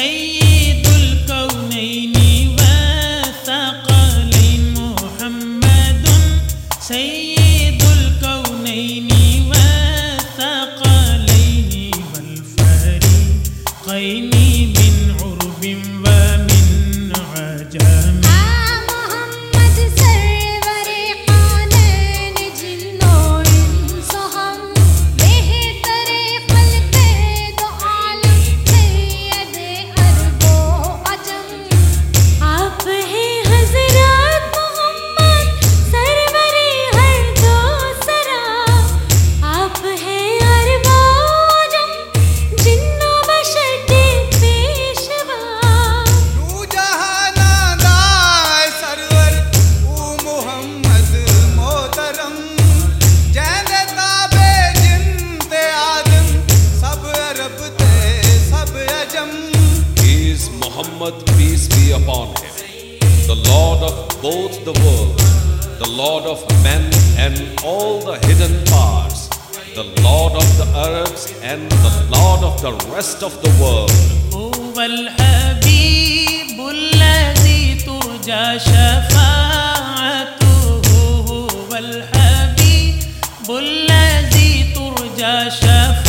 Syed peace be upon the lord of both dad the lord of men and all the hearts the lord of dad the lord of the rest وو جا شفا شفا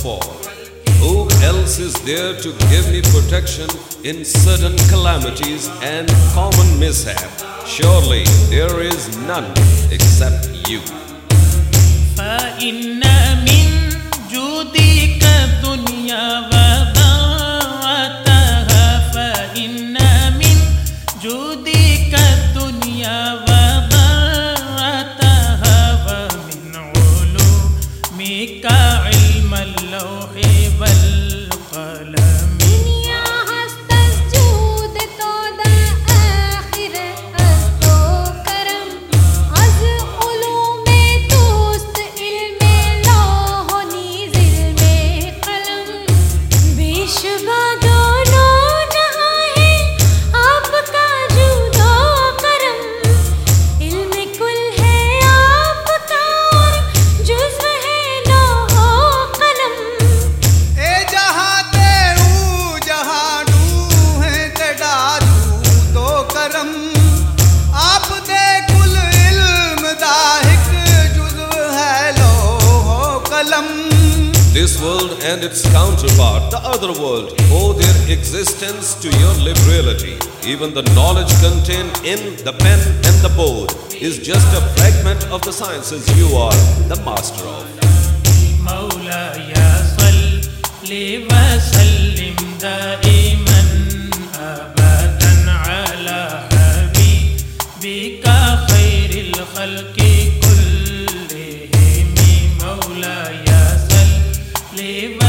for who protection in sudden calamities and commons surely there is none except you knowledge پینڈ the just figment of thus you آرسٹر دیو